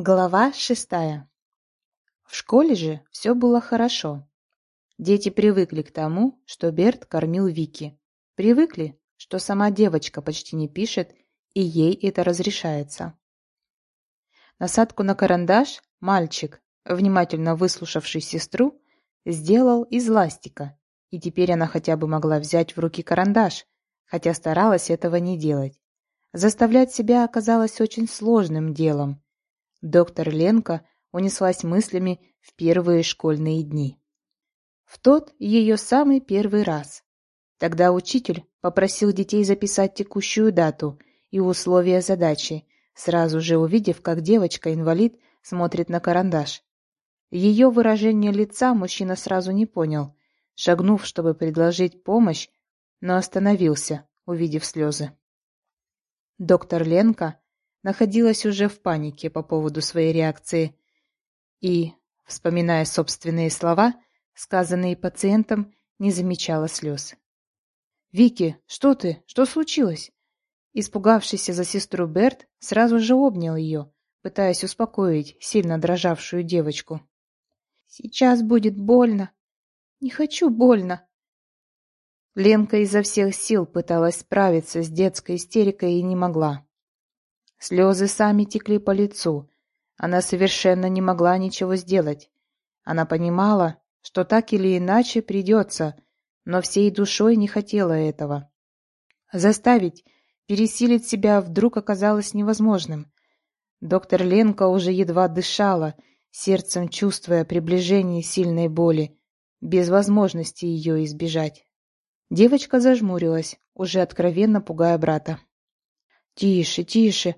Глава шестая. В школе же все было хорошо. Дети привыкли к тому, что Берт кормил Вики. Привыкли, что сама девочка почти не пишет, и ей это разрешается. Насадку на карандаш мальчик, внимательно выслушавший сестру, сделал из ластика, и теперь она хотя бы могла взять в руки карандаш, хотя старалась этого не делать. Заставлять себя оказалось очень сложным делом – Доктор Ленка унеслась мыслями в первые школьные дни. В тот ее самый первый раз. Тогда учитель попросил детей записать текущую дату и условия задачи, сразу же увидев, как девочка-инвалид смотрит на карандаш. Ее выражение лица мужчина сразу не понял, шагнув, чтобы предложить помощь, но остановился, увидев слезы. Доктор Ленка находилась уже в панике по поводу своей реакции и, вспоминая собственные слова, сказанные пациентом, не замечала слез. «Вики, что ты? Что случилось?» Испугавшийся за сестру Берт сразу же обнял ее, пытаясь успокоить сильно дрожавшую девочку. «Сейчас будет больно. Не хочу больно». Ленка изо всех сил пыталась справиться с детской истерикой и не могла. Слезы сами текли по лицу. Она совершенно не могла ничего сделать. Она понимала, что так или иначе придется, но всей душой не хотела этого. Заставить, пересилить себя вдруг оказалось невозможным. Доктор Ленка уже едва дышала, сердцем чувствуя приближение сильной боли, без возможности ее избежать. Девочка зажмурилась, уже откровенно пугая брата. «Тише, тише!»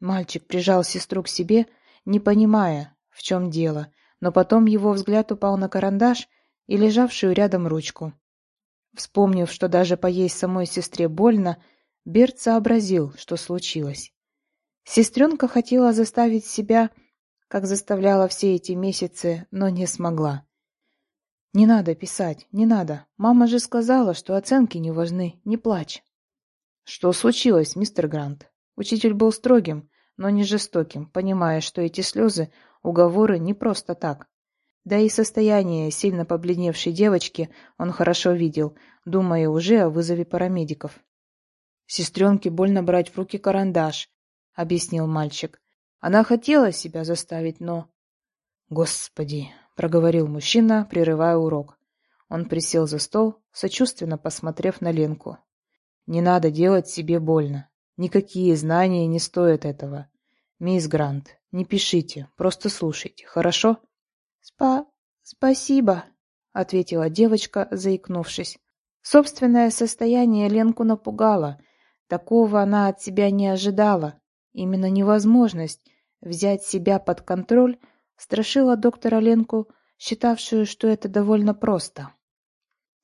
Мальчик прижал сестру к себе, не понимая, в чем дело, но потом его взгляд упал на карандаш и лежавшую рядом ручку. Вспомнив, что даже поесть самой сестре больно, Берт сообразил, что случилось. Сестренка хотела заставить себя, как заставляла все эти месяцы, но не смогла. «Не надо писать, не надо. Мама же сказала, что оценки не важны, не плачь». «Что случилось, мистер Грант?» Учитель был строгим, но не жестоким, понимая, что эти слезы — уговоры не просто так. Да и состояние сильно побледневшей девочки он хорошо видел, думая уже о вызове парамедиков. «Сестренке больно брать в руки карандаш», — объяснил мальчик. «Она хотела себя заставить, но...» «Господи!» — проговорил мужчина, прерывая урок. Он присел за стол, сочувственно посмотрев на Ленку. «Не надо делать себе больно. Никакие знания не стоят этого. Мисс Грант, не пишите, просто слушайте, хорошо? Спа... спасибо, ответила девочка, заикнувшись. Собственное состояние Ленку напугало. Такого она от себя не ожидала. Именно невозможность взять себя под контроль страшила доктора Ленку, считавшую, что это довольно просто.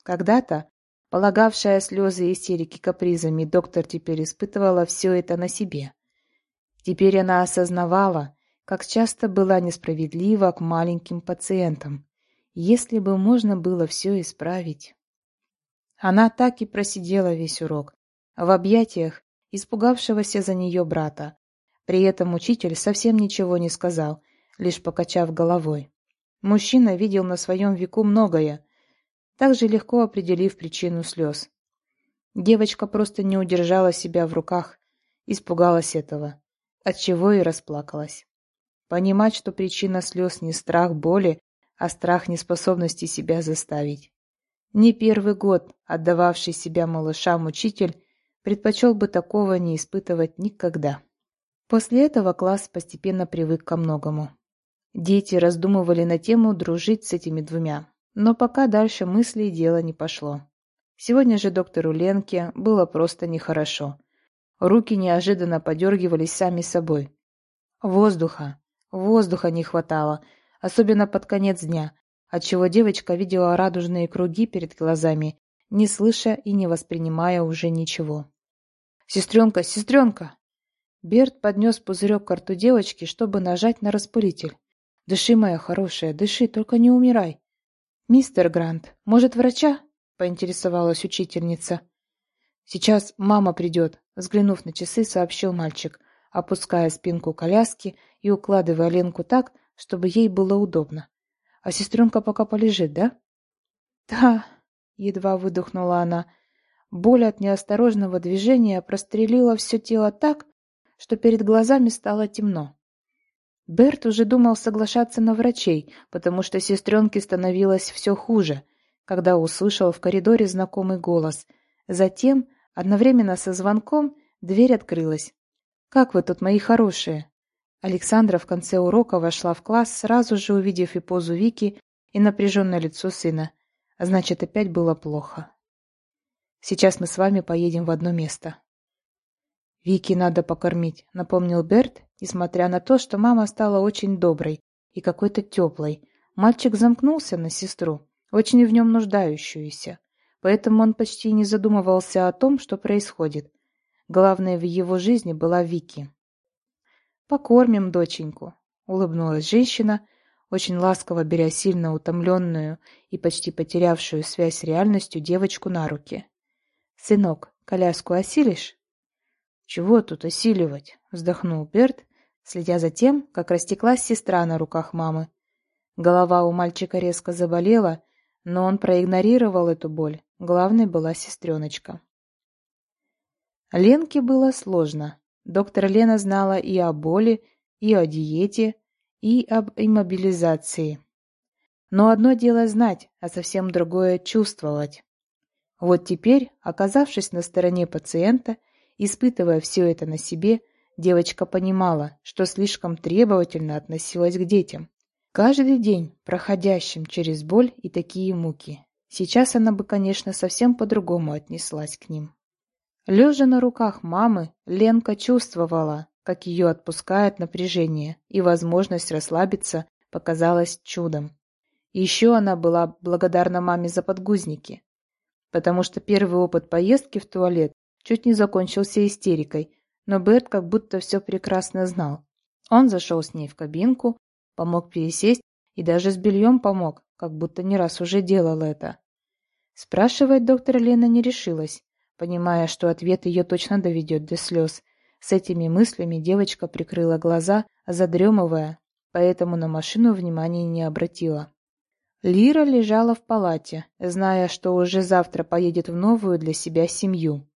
Когда-то Полагавшая слезы и истерики капризами, доктор теперь испытывала все это на себе. Теперь она осознавала, как часто была несправедлива к маленьким пациентам. Если бы можно было все исправить. Она так и просидела весь урок, в объятиях испугавшегося за нее брата. При этом учитель совсем ничего не сказал, лишь покачав головой. Мужчина видел на своем веку многое, также легко определив причину слез. Девочка просто не удержала себя в руках, испугалась этого, отчего и расплакалась. Понимать, что причина слез не страх боли, а страх неспособности себя заставить. Не первый год отдававший себя малышам учитель предпочел бы такого не испытывать никогда. После этого класс постепенно привык ко многому. Дети раздумывали на тему дружить с этими двумя. Но пока дальше мысли и дело не пошло. Сегодня же доктору Ленке было просто нехорошо. Руки неожиданно подергивались сами собой. Воздуха, воздуха не хватало, особенно под конец дня, отчего девочка видела радужные круги перед глазами, не слыша и не воспринимая уже ничего. «Сестренка, сестренка!» Берт поднес пузырек к рту девочки, чтобы нажать на распылитель. «Дыши, моя хорошая, дыши, только не умирай!» «Мистер Грант, может, врача?» — поинтересовалась учительница. «Сейчас мама придет», — взглянув на часы, сообщил мальчик. опуская спинку коляски и укладывая Ленку так, чтобы ей было удобно. «А сестренка пока полежит, да?» «Да», — едва выдохнула она. Боль от неосторожного движения прострелила все тело так, что перед глазами стало темно. Берт уже думал соглашаться на врачей, потому что сестренке становилось все хуже, когда услышал в коридоре знакомый голос. Затем, одновременно со звонком, дверь открылась. «Как вы тут, мои хорошие?» Александра в конце урока вошла в класс, сразу же увидев и позу Вики, и напряженное лицо сына. А значит, опять было плохо. «Сейчас мы с вами поедем в одно место». «Вики надо покормить», — напомнил Берт, несмотря на то, что мама стала очень доброй и какой-то теплой. Мальчик замкнулся на сестру, очень в нем нуждающуюся, поэтому он почти не задумывался о том, что происходит. Главное в его жизни была Вики. «Покормим доченьку», — улыбнулась женщина, очень ласково беря сильно утомленную и почти потерявшую связь с реальностью девочку на руки. «Сынок, коляску осилишь?» «Чего тут осиливать?» — вздохнул Берт, следя за тем, как растеклась сестра на руках мамы. Голова у мальчика резко заболела, но он проигнорировал эту боль. Главной была сестреночка. Ленке было сложно. Доктор Лена знала и о боли, и о диете, и об иммобилизации. Но одно дело знать, а совсем другое чувствовать. Вот теперь, оказавшись на стороне пациента, испытывая все это на себе, девочка понимала, что слишком требовательно относилась к детям. Каждый день, проходящим через боль и такие муки. Сейчас она бы, конечно, совсем по-другому отнеслась к ним. Лежа на руках мамы, Ленка чувствовала, как ее отпускает напряжение, и возможность расслабиться показалась чудом. Еще она была благодарна маме за подгузники, потому что первый опыт поездки в туалет чуть не закончился истерикой, но Берт как будто все прекрасно знал. Он зашел с ней в кабинку, помог пересесть и даже с бельем помог, как будто не раз уже делал это. Спрашивать доктора Лена не решилась, понимая, что ответ ее точно доведет до слез. С этими мыслями девочка прикрыла глаза, задремывая, поэтому на машину внимания не обратила. Лира лежала в палате, зная, что уже завтра поедет в новую для себя семью.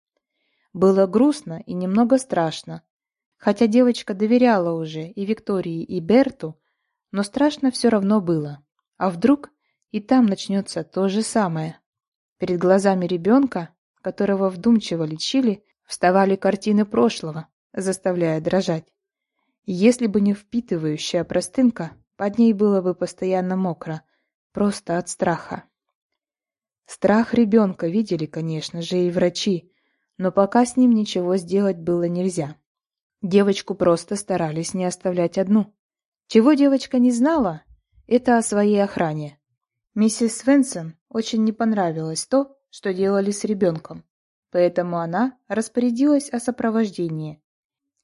Было грустно и немного страшно. Хотя девочка доверяла уже и Виктории, и Берту, но страшно все равно было. А вдруг и там начнется то же самое? Перед глазами ребенка которого вдумчиво лечили, вставали картины прошлого, заставляя дрожать. Если бы не впитывающая простынка, под ней было бы постоянно мокро, просто от страха. Страх ребенка видели, конечно же, и врачи, но пока с ним ничего сделать было нельзя. Девочку просто старались не оставлять одну. Чего девочка не знала, это о своей охране. Миссис Свенсон очень не понравилось то, что делали с ребенком, поэтому она распорядилась о сопровождении.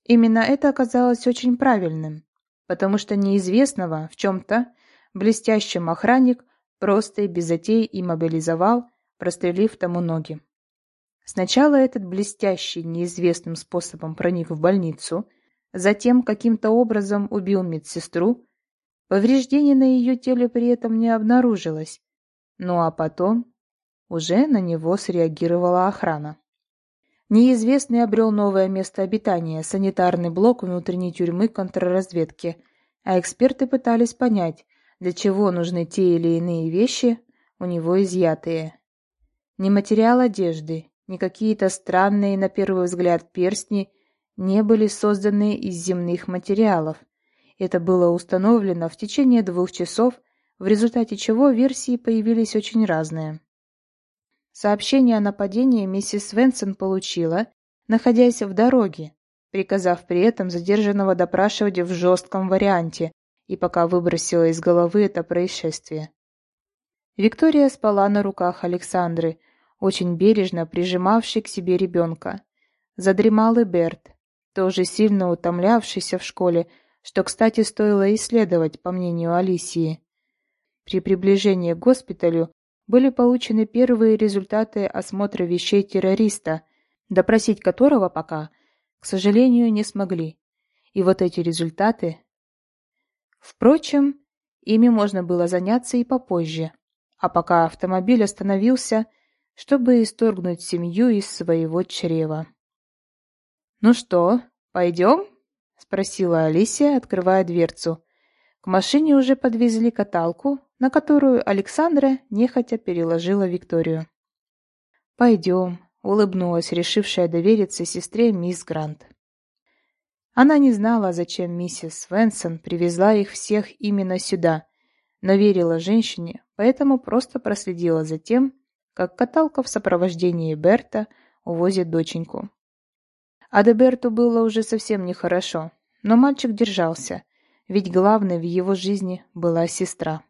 Именно это оказалось очень правильным, потому что неизвестного в чем-то блестящим охранник просто и без затей иммобилизовал, прострелив тому ноги. Сначала этот блестящий неизвестным способом проник в больницу, затем каким-то образом убил медсестру, повреждений на ее теле при этом не обнаружилось, ну а потом уже на него среагировала охрана. Неизвестный обрел новое место обитания, санитарный блок внутренней тюрьмы контрразведки, а эксперты пытались понять, для чего нужны те или иные вещи, у него изъятые. Ни материал одежды, ни какие-то странные, на первый взгляд, перстни не были созданы из земных материалов. Это было установлено в течение двух часов, в результате чего версии появились очень разные. Сообщение о нападении миссис Свенсон получила, находясь в дороге, приказав при этом задержанного допрашивать в жестком варианте и пока выбросила из головы это происшествие. Виктория спала на руках Александры, очень бережно прижимавшей к себе ребенка. Задремал и Берт, тоже сильно утомлявшийся в школе, что, кстати, стоило исследовать, по мнению Алисии. При приближении к госпиталю были получены первые результаты осмотра вещей террориста, допросить которого пока, к сожалению, не смогли. И вот эти результаты... Впрочем, ими можно было заняться и попозже, а пока автомобиль остановился, чтобы исторгнуть семью из своего чрева. «Ну что, пойдем?» — спросила Алисия, открывая дверцу. К машине уже подвезли каталку, на которую Александра нехотя переложила Викторию. «Пойдем», — улыбнулась, решившая довериться сестре мисс Грант. Она не знала, зачем миссис Свенсон привезла их всех именно сюда, но верила женщине, поэтому просто проследила за тем, как каталка в сопровождении Берта увозит доченьку. Адеберту было уже совсем нехорошо, но мальчик держался, ведь главной в его жизни была сестра.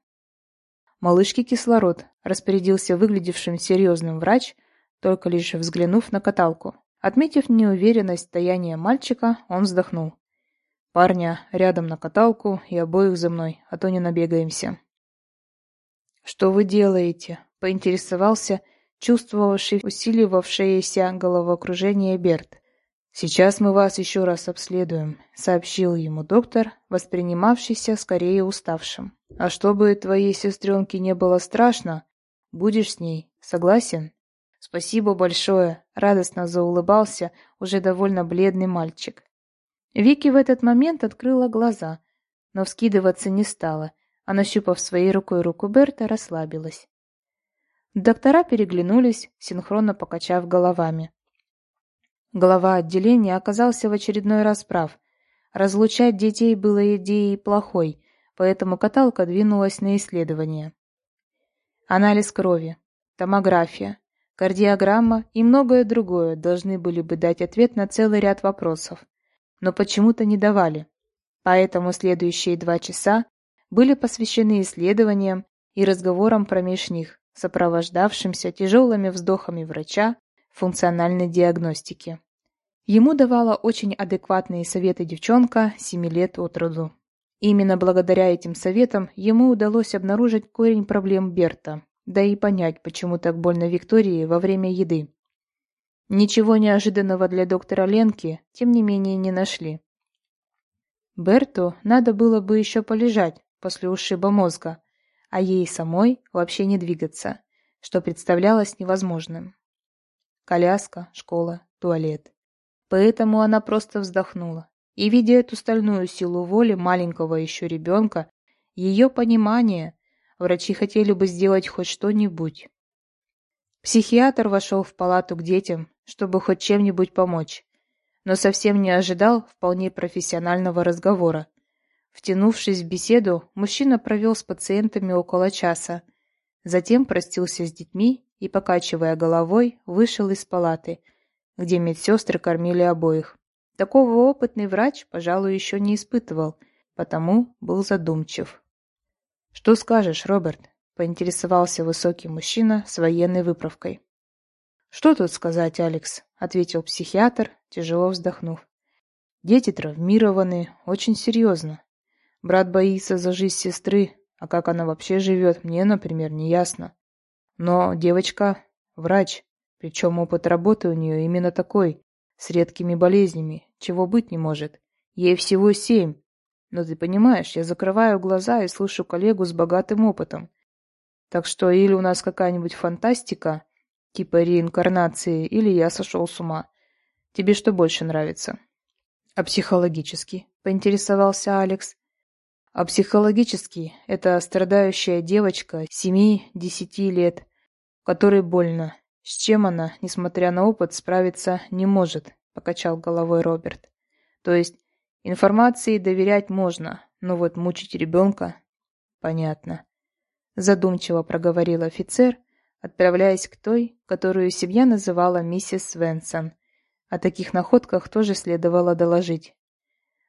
«Малышке кислород», — распорядился выглядевшим серьезным врач, только лишь взглянув на каталку. Отметив неуверенность стояния мальчика, он вздохнул. «Парня, рядом на каталку и обоих за мной, а то не набегаемся». «Что вы делаете?» — поинтересовался чувствовавший усиливавшееся головокружение Берт. «Сейчас мы вас еще раз обследуем», — сообщил ему доктор, воспринимавшийся скорее уставшим. «А чтобы твоей сестренке не было страшно, будешь с ней, согласен?» «Спасибо большое», — радостно заулыбался уже довольно бледный мальчик. Вики в этот момент открыла глаза, но вскидываться не стала, а, нащупав своей рукой руку Берта, расслабилась. Доктора переглянулись, синхронно покачав головами. Глава отделения оказался в очередной раз прав. Разлучать детей было идеей плохой, поэтому каталка двинулась на исследование. Анализ крови, томография, Кардиограмма и многое другое должны были бы дать ответ на целый ряд вопросов, но почему-то не давали. Поэтому следующие два часа были посвящены исследованиям и разговорам промеж них, сопровождавшимся тяжелыми вздохами врача функциональной диагностики. Ему давала очень адекватные советы девчонка семи лет от роду. Именно благодаря этим советам ему удалось обнаружить корень проблем Берта, да и понять, почему так больно Виктории во время еды. Ничего неожиданного для доктора Ленки, тем не менее, не нашли. Берту надо было бы еще полежать после ушиба мозга, а ей самой вообще не двигаться, что представлялось невозможным. Коляска, школа, туалет. Поэтому она просто вздохнула. И, видя эту стальную силу воли маленького еще ребенка, ее понимание, Врачи хотели бы сделать хоть что-нибудь. Психиатр вошел в палату к детям, чтобы хоть чем-нибудь помочь, но совсем не ожидал вполне профессионального разговора. Втянувшись в беседу, мужчина провел с пациентами около часа, затем простился с детьми и, покачивая головой, вышел из палаты, где медсестры кормили обоих. Такого опытный врач, пожалуй, еще не испытывал, потому был задумчив. «Что скажешь, Роберт?» — поинтересовался высокий мужчина с военной выправкой. «Что тут сказать, Алекс?» — ответил психиатр, тяжело вздохнув. «Дети травмированы, очень серьезно. Брат боится за жизнь сестры, а как она вообще живет, мне, например, не ясно. Но девочка — врач, причем опыт работы у нее именно такой, с редкими болезнями, чего быть не может. Ей всего семь, но ты понимаешь, я закрываю глаза и слышу коллегу с богатым опытом. Так что или у нас какая-нибудь фантастика, типа реинкарнации, или я сошел с ума. Тебе что больше нравится? А психологически? Поинтересовался Алекс. А психологически — это страдающая девочка семи-десяти лет, которой больно. С чем она, несмотря на опыт, справиться не может, покачал головой Роберт. То есть Информации доверять можно, но вот мучить ребенка... Понятно. Задумчиво проговорил офицер, отправляясь к той, которую семья называла миссис Свенсон. О таких находках тоже следовало доложить.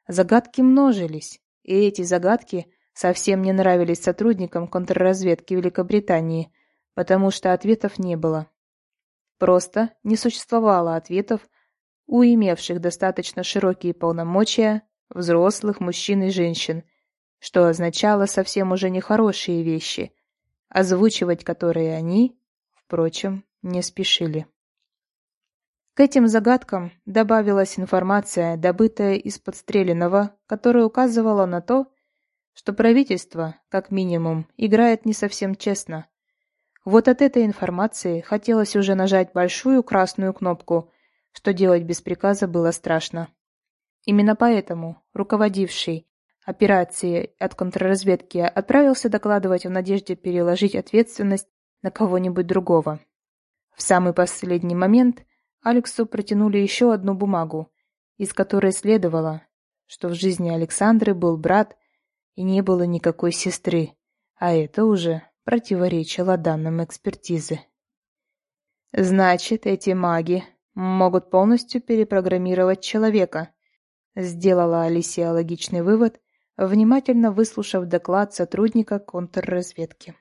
Загадки множились, и эти загадки совсем не нравились сотрудникам контрразведки Великобритании, потому что ответов не было. Просто не существовало ответов у имевших достаточно широкие полномочия взрослых мужчин и женщин, что означало совсем уже нехорошие вещи, озвучивать которые они, впрочем, не спешили. К этим загадкам добавилась информация, добытая из подстреленного, которая указывала на то, что правительство, как минимум, играет не совсем честно. Вот от этой информации хотелось уже нажать большую красную кнопку, что делать без приказа было страшно. Именно поэтому руководивший операцией от контрразведки отправился докладывать в надежде переложить ответственность на кого-нибудь другого. В самый последний момент Алексу протянули еще одну бумагу, из которой следовало, что в жизни Александры был брат и не было никакой сестры, а это уже противоречило данным экспертизы. Значит, эти маги могут полностью перепрограммировать человека, сделала Алисия логичный вывод, внимательно выслушав доклад сотрудника контрразведки.